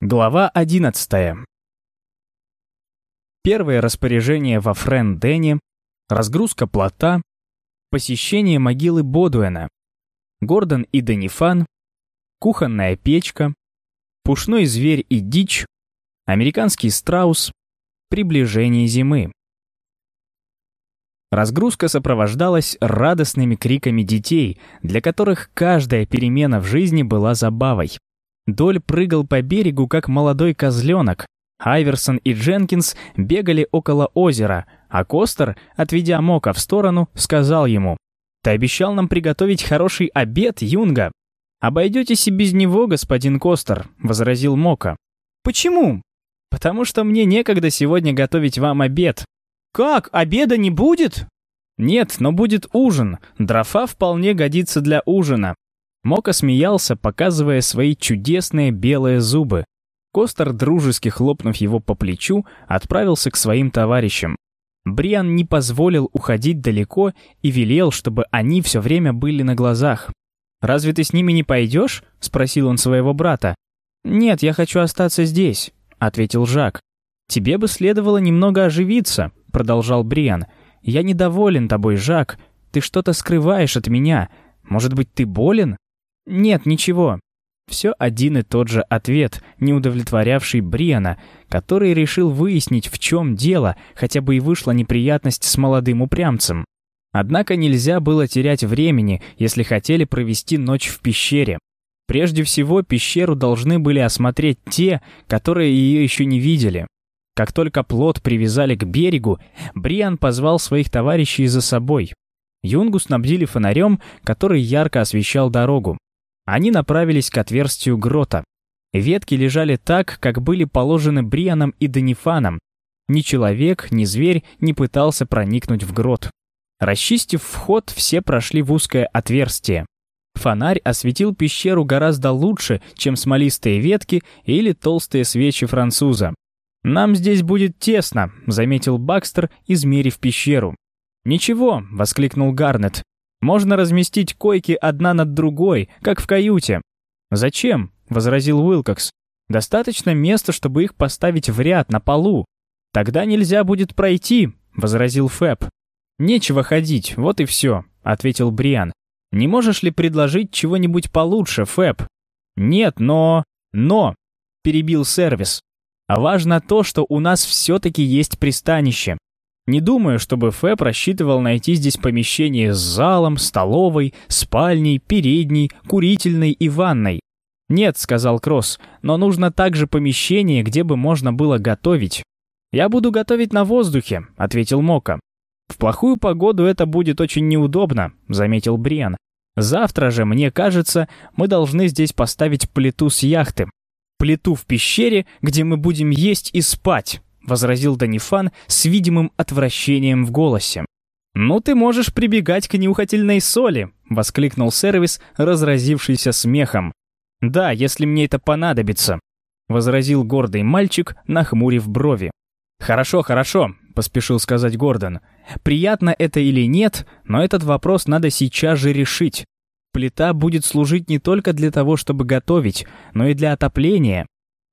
Глава 11. Первое распоряжение во Френ-Дене, разгрузка плота, посещение могилы Бодуэна, Гордон и Данифан, кухонная печка, пушной зверь и дичь, американский страус, приближение зимы. Разгрузка сопровождалась радостными криками детей, для которых каждая перемена в жизни была забавой. Доль прыгал по берегу, как молодой козленок. Айверсон и Дженкинс бегали около озера, а Костер, отведя Мока в сторону, сказал ему, «Ты обещал нам приготовить хороший обед, Юнга». «Обойдетесь и без него, господин Костер», — возразил Мока. «Почему?» «Потому что мне некогда сегодня готовить вам обед». «Как, обеда не будет?» «Нет, но будет ужин. Дрофа вполне годится для ужина. Мока смеялся, показывая свои чудесные белые зубы. Костер, дружески хлопнув его по плечу, отправился к своим товарищам. Бриан не позволил уходить далеко и велел, чтобы они все время были на глазах. «Разве ты с ними не пойдешь?» — спросил он своего брата. «Нет, я хочу остаться здесь», — ответил Жак. «Тебе бы следовало немного оживиться», — продолжал Бриан. «Я недоволен тобой, Жак. Ты что-то скрываешь от меня. Может быть, ты болен?» «Нет, ничего». Все один и тот же ответ, не удовлетворявший Бриана, который решил выяснить, в чем дело, хотя бы и вышла неприятность с молодым упрямцем. Однако нельзя было терять времени, если хотели провести ночь в пещере. Прежде всего, пещеру должны были осмотреть те, которые ее еще не видели. Как только плот привязали к берегу, Бриан позвал своих товарищей за собой. Юнгу снабдили фонарем, который ярко освещал дорогу. Они направились к отверстию грота. Ветки лежали так, как были положены Брианом и Данифаном. Ни человек, ни зверь не пытался проникнуть в грот. Расчистив вход, все прошли в узкое отверстие. Фонарь осветил пещеру гораздо лучше, чем смолистые ветки или толстые свечи француза. «Нам здесь будет тесно», — заметил Бакстер, измерив пещеру. «Ничего», — воскликнул Гарнет. Можно разместить койки одна над другой, как в каюте. Зачем? возразил Уилкокс. Достаточно места, чтобы их поставить в ряд на полу. Тогда нельзя будет пройти, возразил Фэб. Нечего ходить, вот и все, ответил Бриан. Не можешь ли предложить чего-нибудь получше, Фэб? Нет, но... Но, перебил сервис. Важно то, что у нас все-таки есть пристанище. Не думаю, чтобы Фэб рассчитывал найти здесь помещение с залом, столовой, спальней, передней, курительной и ванной. «Нет», — сказал Кросс, — «но нужно также помещение, где бы можно было готовить». «Я буду готовить на воздухе», — ответил Мока. «В плохую погоду это будет очень неудобно», — заметил Бриан. «Завтра же, мне кажется, мы должны здесь поставить плиту с яхты. Плиту в пещере, где мы будем есть и спать» возразил Данифан с видимым отвращением в голосе. «Ну ты можешь прибегать к нюхательной соли!» — воскликнул сервис, разразившийся смехом. «Да, если мне это понадобится», — возразил гордый мальчик, нахмурив брови. «Хорошо, хорошо», — поспешил сказать Гордон. «Приятно это или нет, но этот вопрос надо сейчас же решить. Плита будет служить не только для того, чтобы готовить, но и для отопления.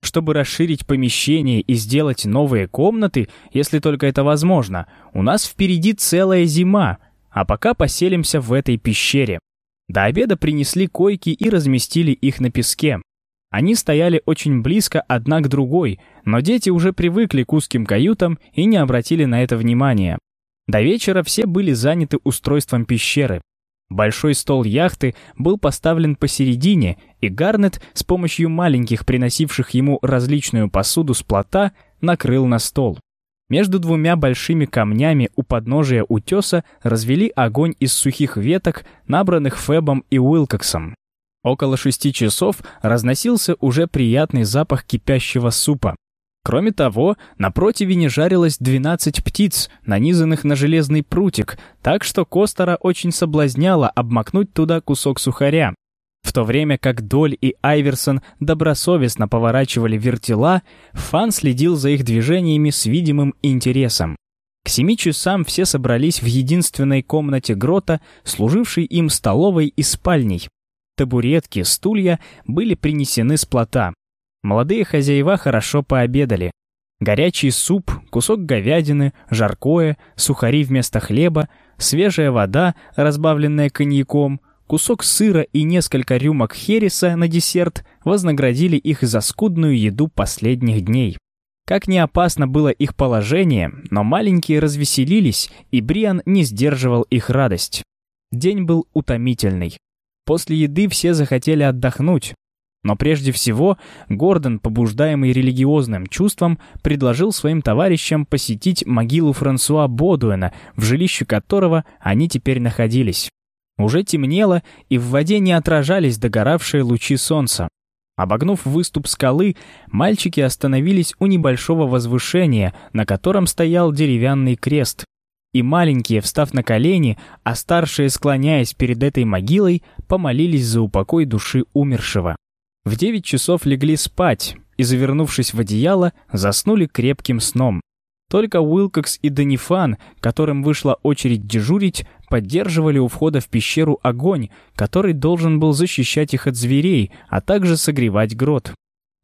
Чтобы расширить помещение и сделать новые комнаты, если только это возможно, у нас впереди целая зима, а пока поселимся в этой пещере. До обеда принесли койки и разместили их на песке. Они стояли очень близко одна к другой, но дети уже привыкли к узким каютам и не обратили на это внимания. До вечера все были заняты устройством пещеры. Большой стол яхты был поставлен посередине, и Гарнет с помощью маленьких, приносивших ему различную посуду с плота, накрыл на стол. Между двумя большими камнями у подножия утеса развели огонь из сухих веток, набранных Фебом и Уилкоксом. Около шести часов разносился уже приятный запах кипящего супа. Кроме того, на противне жарилось 12 птиц, нанизанных на железный прутик, так что Костера очень соблазняло обмакнуть туда кусок сухаря. В то время как Доль и Айверсон добросовестно поворачивали вертела, Фан следил за их движениями с видимым интересом. К семи часам все собрались в единственной комнате грота, служившей им столовой и спальней. Табуретки, стулья были принесены с плота. Молодые хозяева хорошо пообедали. Горячий суп, кусок говядины, жаркое, сухари вместо хлеба, свежая вода, разбавленная коньяком, кусок сыра и несколько рюмок хереса на десерт вознаградили их за скудную еду последних дней. Как не опасно было их положение, но маленькие развеселились, и Бриан не сдерживал их радость. День был утомительный. После еды все захотели отдохнуть. Но прежде всего Гордон, побуждаемый религиозным чувством, предложил своим товарищам посетить могилу Франсуа Бодуэна, в жилище которого они теперь находились. Уже темнело, и в воде не отражались догоравшие лучи солнца. Обогнув выступ скалы, мальчики остановились у небольшого возвышения, на котором стоял деревянный крест. И маленькие, встав на колени, а старшие, склоняясь перед этой могилой, помолились за упокой души умершего. В девять часов легли спать и, завернувшись в одеяло, заснули крепким сном. Только Уилкокс и Данифан, которым вышла очередь дежурить, поддерживали у входа в пещеру огонь, который должен был защищать их от зверей, а также согревать грот.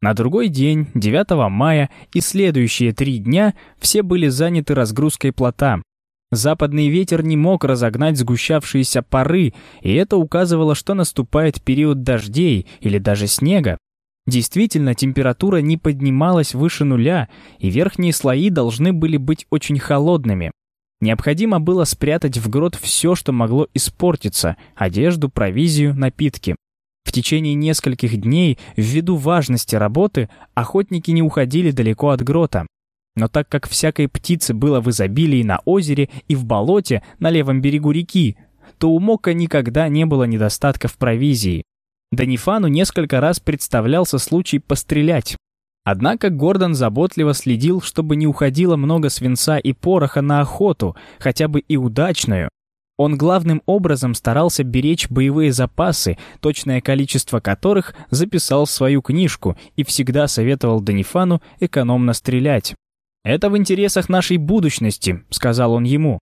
На другой день, 9 мая, и следующие три дня все были заняты разгрузкой плота. Западный ветер не мог разогнать сгущавшиеся пары, и это указывало, что наступает период дождей или даже снега. Действительно, температура не поднималась выше нуля, и верхние слои должны были быть очень холодными. Необходимо было спрятать в грот все, что могло испортиться – одежду, провизию, напитки. В течение нескольких дней, ввиду важности работы, охотники не уходили далеко от грота. Но так как всякой птицы было в изобилии на озере и в болоте на левом берегу реки, то у Мока никогда не было недостатка в провизии. Данифану несколько раз представлялся случай пострелять. Однако Гордон заботливо следил, чтобы не уходило много свинца и пороха на охоту, хотя бы и удачную. Он главным образом старался беречь боевые запасы, точное количество которых записал в свою книжку и всегда советовал Данифану экономно стрелять. «Это в интересах нашей будущности», — сказал он ему.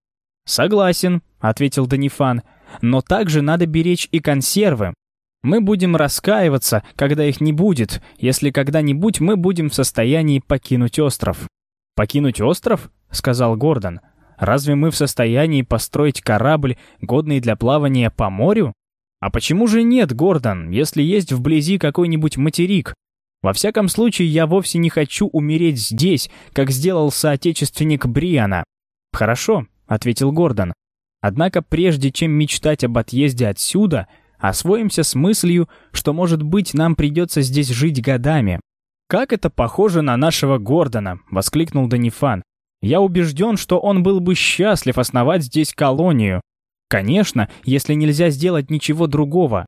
«Согласен», — ответил Данифан, — «но также надо беречь и консервы. Мы будем раскаиваться, когда их не будет, если когда-нибудь мы будем в состоянии покинуть остров». «Покинуть остров?» — сказал Гордон. «Разве мы в состоянии построить корабль, годный для плавания по морю?» «А почему же нет, Гордон, если есть вблизи какой-нибудь материк? Во всяком случае, я вовсе не хочу умереть здесь, как сделал соотечественник Бриана». «Хорошо», — ответил Гордон. «Однако прежде чем мечтать об отъезде отсюда, освоимся с мыслью, что, может быть, нам придется здесь жить годами. «Как это похоже на нашего Гордона!» — воскликнул Данифан. «Я убежден, что он был бы счастлив основать здесь колонию. Конечно, если нельзя сделать ничего другого.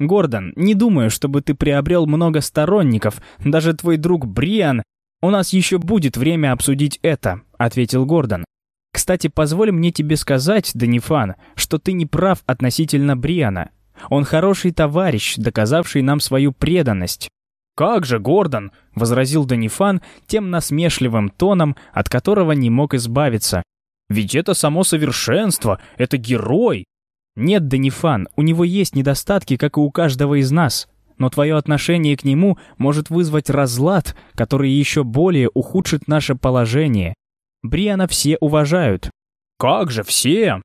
Гордон, не думаю, чтобы ты приобрел много сторонников, даже твой друг Бриан. У нас еще будет время обсудить это», — ответил Гордон. «Кстати, позволь мне тебе сказать, Данифан, что ты не прав относительно Бриана. Он хороший товарищ, доказавший нам свою преданность». «Как же, Гордон!» — возразил Данифан тем насмешливым тоном, от которого не мог избавиться. «Ведь это само совершенство, это герой!» «Нет, Данифан, у него есть недостатки, как и у каждого из нас, но твое отношение к нему может вызвать разлад, который еще более ухудшит наше положение. Бриана все уважают». «Как же все?»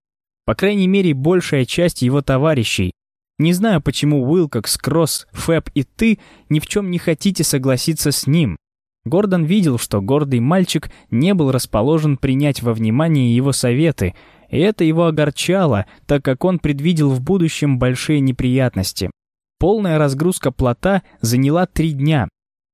По крайней мере, большая часть его товарищей, не знаю, почему Уилкокс, Кросс, Фэб и ты ни в чем не хотите согласиться с ним. Гордон видел, что гордый мальчик не был расположен принять во внимание его советы, и это его огорчало, так как он предвидел в будущем большие неприятности. Полная разгрузка плота заняла три дня.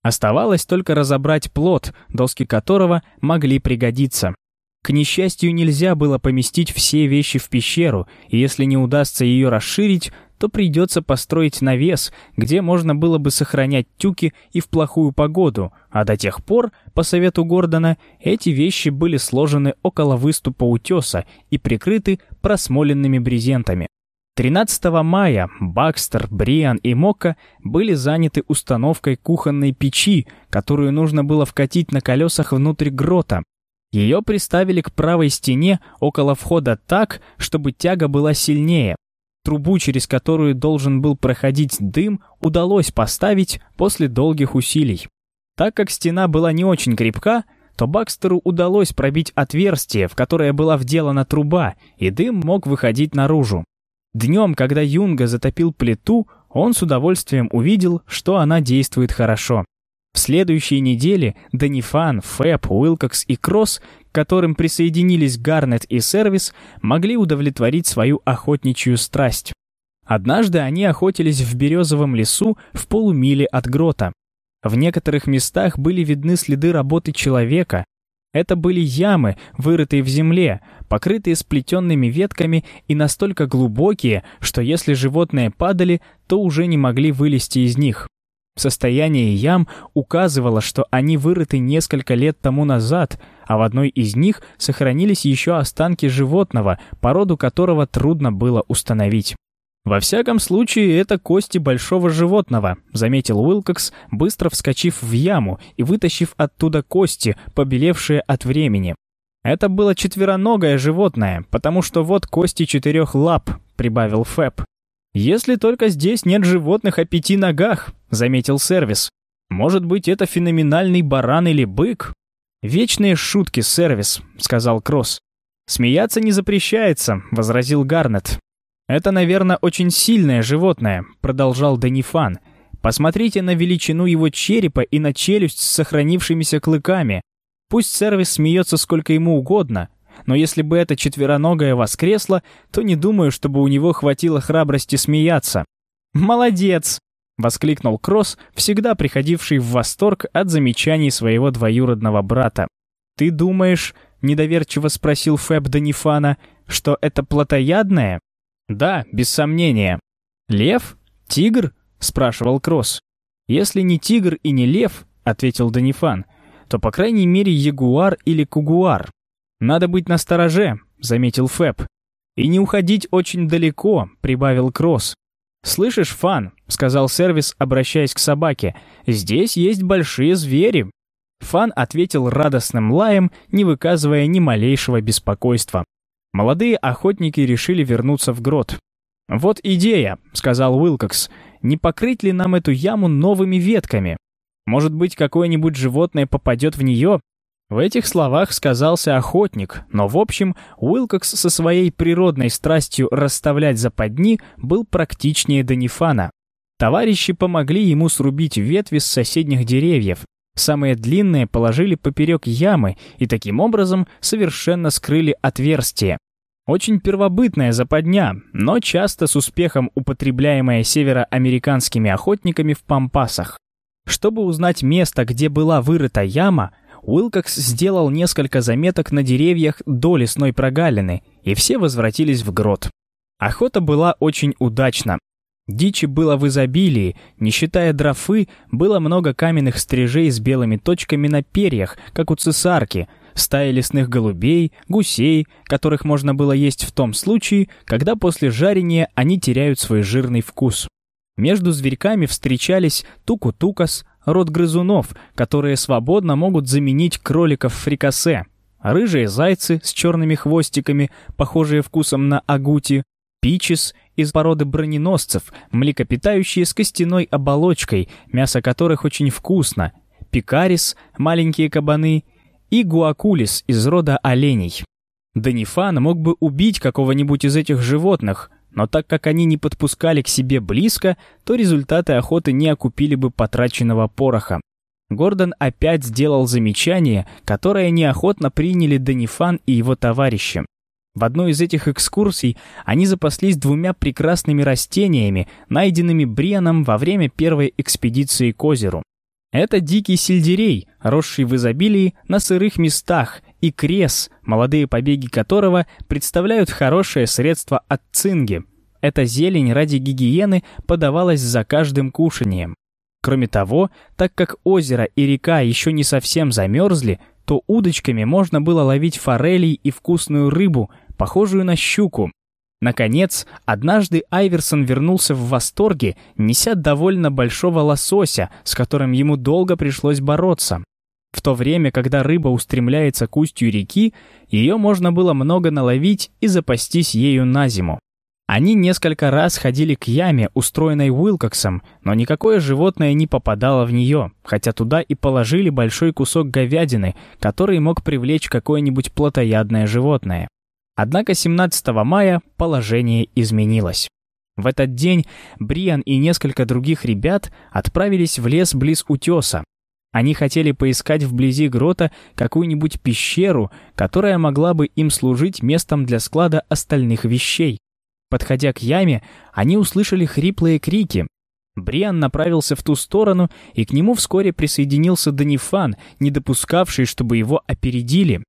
Оставалось только разобрать плот, доски которого могли пригодиться. К несчастью, нельзя было поместить все вещи в пещеру, и если не удастся ее расширить, то придется построить навес, где можно было бы сохранять тюки и в плохую погоду, а до тех пор, по совету Гордона, эти вещи были сложены около выступа утеса и прикрыты просмоленными брезентами. 13 мая Бакстер, Бриан и Мокка были заняты установкой кухонной печи, которую нужно было вкатить на колесах внутрь грота. Ее приставили к правой стене около входа так, чтобы тяга была сильнее. Трубу, через которую должен был проходить дым, удалось поставить после долгих усилий. Так как стена была не очень крепка, то Бакстеру удалось пробить отверстие, в которое была вделана труба, и дым мог выходить наружу. Днем, когда Юнга затопил плиту, он с удовольствием увидел, что она действует хорошо. В следующей неделе Данифан, Фэб, Уилкокс и Кросс, к которым присоединились Гарнет и Сервис, могли удовлетворить свою охотничью страсть. Однажды они охотились в березовом лесу в полумиле от грота. В некоторых местах были видны следы работы человека. Это были ямы, вырытые в земле, покрытые сплетенными ветками и настолько глубокие, что если животные падали, то уже не могли вылезти из них. Состояние ям указывало, что они вырыты несколько лет тому назад, а в одной из них сохранились еще останки животного, породу которого трудно было установить. «Во всяком случае, это кости большого животного», — заметил Уилкокс, быстро вскочив в яму и вытащив оттуда кости, побелевшие от времени. «Это было четвероногое животное, потому что вот кости четырех лап», — прибавил Фэб. «Если только здесь нет животных о пяти ногах», — заметил сервис. «Может быть, это феноменальный баран или бык?» «Вечные шутки, сервис», — сказал Кросс. «Смеяться не запрещается», — возразил Гарнет. «Это, наверное, очень сильное животное», — продолжал Данифан. «Посмотрите на величину его черепа и на челюсть с сохранившимися клыками. Пусть сервис смеется сколько ему угодно, но если бы это четвероногое воскресло, то не думаю, чтобы у него хватило храбрости смеяться». «Молодец!» — воскликнул Кросс, всегда приходивший в восторг от замечаний своего двоюродного брата. «Ты думаешь, — недоверчиво спросил Фэб Данифана, — что это плотоядное?» «Да, без сомнения». «Лев? Тигр?» — спрашивал Кросс. «Если не тигр и не лев», — ответил Данифан, «то, по крайней мере, ягуар или кугуар». «Надо быть настороже», — заметил Фэб. «И не уходить очень далеко», — прибавил Кросс. «Слышишь, Фан», — сказал сервис, обращаясь к собаке, — «здесь есть большие звери». Фан ответил радостным лаем, не выказывая ни малейшего беспокойства. Молодые охотники решили вернуться в грот. «Вот идея», — сказал Уилкокс. «Не покрыть ли нам эту яму новыми ветками? Может быть, какое-нибудь животное попадет в нее?» В этих словах сказался охотник, но в общем Уилкокс со своей природной страстью расставлять западни был практичнее Данифана. Товарищи помогли ему срубить ветви с соседних деревьев. Самые длинные положили поперек ямы и таким образом совершенно скрыли отверстие. Очень первобытная западня, но часто с успехом употребляемая североамериканскими охотниками в пампасах. Чтобы узнать место, где была вырыта яма, Уилкокс сделал несколько заметок на деревьях до лесной прогалины, и все возвратились в грот. Охота была очень удачна. Дичи было в изобилии, не считая дрофы, было много каменных стрижей с белыми точками на перьях, как у цесарки — стаи лесных голубей, гусей, которых можно было есть в том случае, когда после жарения они теряют свой жирный вкус. Между зверьками встречались туку-тукас, род грызунов, которые свободно могут заменить кроликов фрикасе, рыжие зайцы с черными хвостиками, похожие вкусом на агути, пичес из породы броненосцев, млекопитающие с костяной оболочкой, мясо которых очень вкусно, пикарис, маленькие кабаны. И гуакулис из рода оленей. Данифан мог бы убить какого-нибудь из этих животных, но так как они не подпускали к себе близко, то результаты охоты не окупили бы потраченного пороха. Гордон опять сделал замечание, которое неохотно приняли Данифан и его товарищи. В одной из этих экскурсий они запаслись двумя прекрасными растениями, найденными Брианом во время первой экспедиции к озеру. Это дикий сельдерей, росший в изобилии на сырых местах, и крес, молодые побеги которого представляют хорошее средство от цинги. Эта зелень ради гигиены подавалась за каждым кушанием. Кроме того, так как озеро и река еще не совсем замерзли, то удочками можно было ловить форелей и вкусную рыбу, похожую на щуку, Наконец, однажды Айверсон вернулся в восторге, неся довольно большого лосося, с которым ему долго пришлось бороться. В то время, когда рыба устремляется к устью реки, ее можно было много наловить и запастись ею на зиму. Они несколько раз ходили к яме, устроенной Уилкоксом, но никакое животное не попадало в нее, хотя туда и положили большой кусок говядины, который мог привлечь какое-нибудь плотоядное животное. Однако 17 мая положение изменилось. В этот день Бриан и несколько других ребят отправились в лес близ утеса. Они хотели поискать вблизи грота какую-нибудь пещеру, которая могла бы им служить местом для склада остальных вещей. Подходя к яме, они услышали хриплые крики. Бриан направился в ту сторону, и к нему вскоре присоединился Данифан, не допускавший, чтобы его опередили.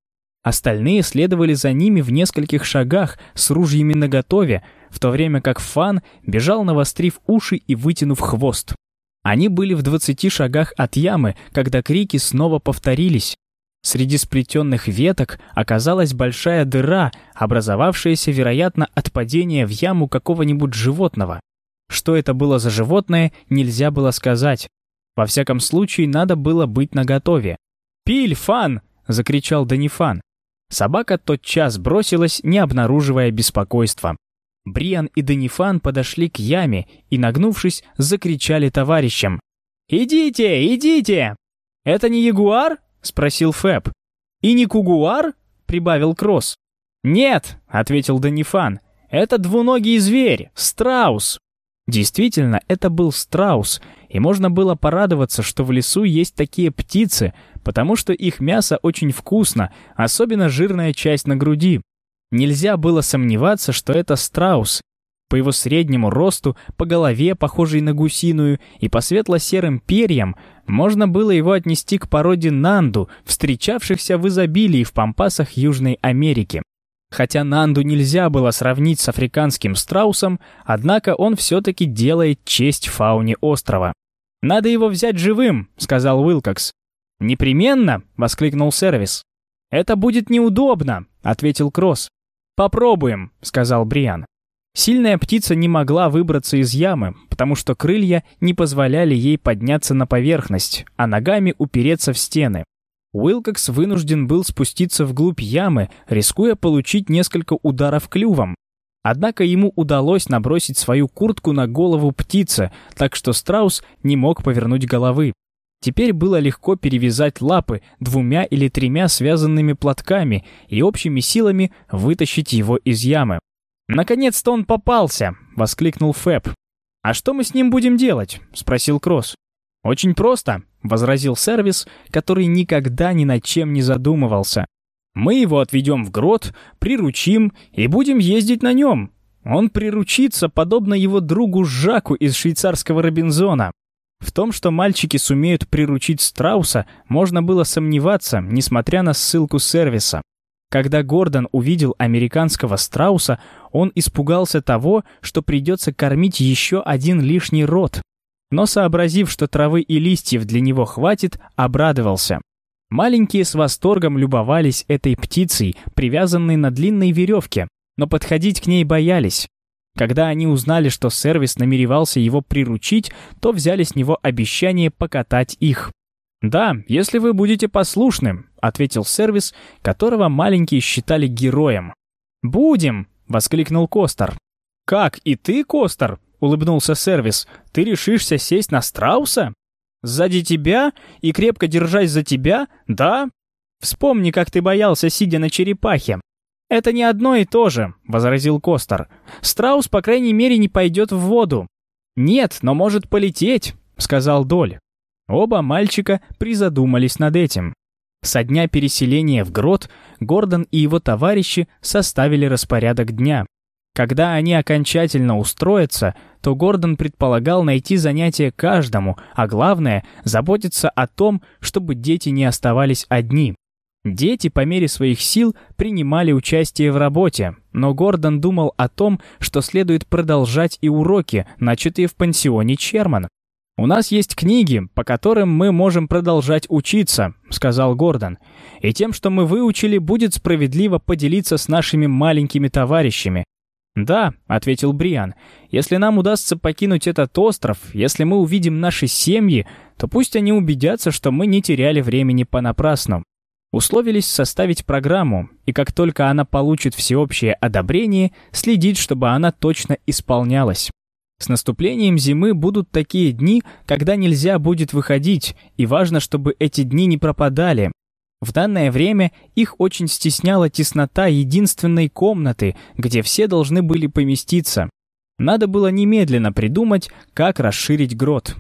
Остальные следовали за ними в нескольких шагах с ружьями наготове, в то время как Фан бежал, навострив уши и вытянув хвост. Они были в двадцати шагах от ямы, когда крики снова повторились. Среди сплетенных веток оказалась большая дыра, образовавшаяся, вероятно, от падения в яму какого-нибудь животного. Что это было за животное, нельзя было сказать. Во всяком случае, надо было быть наготове. «Пиль, Фан!» — закричал Данифан. Собака тотчас бросилась, не обнаруживая беспокойства. Бриан и Данифан подошли к яме и, нагнувшись, закричали товарищам. «Идите, идите! Это не ягуар?» — спросил Фэб. «И не кугуар?» — прибавил Кросс. «Нет», — ответил Данифан, — «это двуногий зверь, страус». Действительно, это был страус, и можно было порадоваться, что в лесу есть такие птицы, потому что их мясо очень вкусно, особенно жирная часть на груди. Нельзя было сомневаться, что это страус, по его среднему росту, по голове, похожей на гусиную, и по светло-серым перьям можно было его отнести к породе нанду, встречавшихся в изобилии в пампасах Южной Америки. Хотя нанду нельзя было сравнить с африканским страусом, однако он все-таки делает честь фауне острова. «Надо его взять живым», — сказал Уилкокс. «Непременно!» — воскликнул сервис. «Это будет неудобно», — ответил Кросс. «Попробуем», — сказал Бриан. Сильная птица не могла выбраться из ямы, потому что крылья не позволяли ей подняться на поверхность, а ногами упереться в стены. Уилкокс вынужден был спуститься вглубь ямы, рискуя получить несколько ударов клювом. Однако ему удалось набросить свою куртку на голову птицы, так что страус не мог повернуть головы. Теперь было легко перевязать лапы двумя или тремя связанными платками и общими силами вытащить его из ямы. «Наконец-то он попался!» — воскликнул Фэб. «А что мы с ним будем делать?» — спросил Кросс. «Очень просто», — возразил сервис, который никогда ни над чем не задумывался. «Мы его отведем в грот, приручим и будем ездить на нем. Он приручится, подобно его другу Жаку из швейцарского Робинзона. В том, что мальчики сумеют приручить страуса, можно было сомневаться, несмотря на ссылку сервиса. Когда Гордон увидел американского страуса, он испугался того, что придется кормить еще один лишний рот. Но сообразив, что травы и листьев для него хватит, обрадовался. Маленькие с восторгом любовались этой птицей, привязанной на длинной веревке, но подходить к ней боялись. Когда они узнали, что сервис намеревался его приручить, то взяли с него обещание покатать их. «Да, если вы будете послушным», — ответил сервис, которого маленькие считали героем. «Будем!» — воскликнул Костер. «Как, и ты, Костер?» — улыбнулся сервис. «Ты решишься сесть на страуса? Сзади тебя и крепко держась за тебя? Да? Вспомни, как ты боялся, сидя на черепахе. «Это не одно и то же», — возразил Костер. «Страус, по крайней мере, не пойдет в воду». «Нет, но может полететь», — сказал Доль. Оба мальчика призадумались над этим. Со дня переселения в грот Гордон и его товарищи составили распорядок дня. Когда они окончательно устроятся, то Гордон предполагал найти занятие каждому, а главное — заботиться о том, чтобы дети не оставались одни. Дети по мере своих сил принимали участие в работе, но Гордон думал о том, что следует продолжать и уроки, начатые в пансионе Черман. «У нас есть книги, по которым мы можем продолжать учиться», — сказал Гордон. «И тем, что мы выучили, будет справедливо поделиться с нашими маленькими товарищами». «Да», — ответил Бриан, — «если нам удастся покинуть этот остров, если мы увидим наши семьи, то пусть они убедятся, что мы не теряли времени понапрасну». Условились составить программу, и как только она получит всеобщее одобрение, следить, чтобы она точно исполнялась. С наступлением зимы будут такие дни, когда нельзя будет выходить, и важно, чтобы эти дни не пропадали. В данное время их очень стесняла теснота единственной комнаты, где все должны были поместиться. Надо было немедленно придумать, как расширить грот.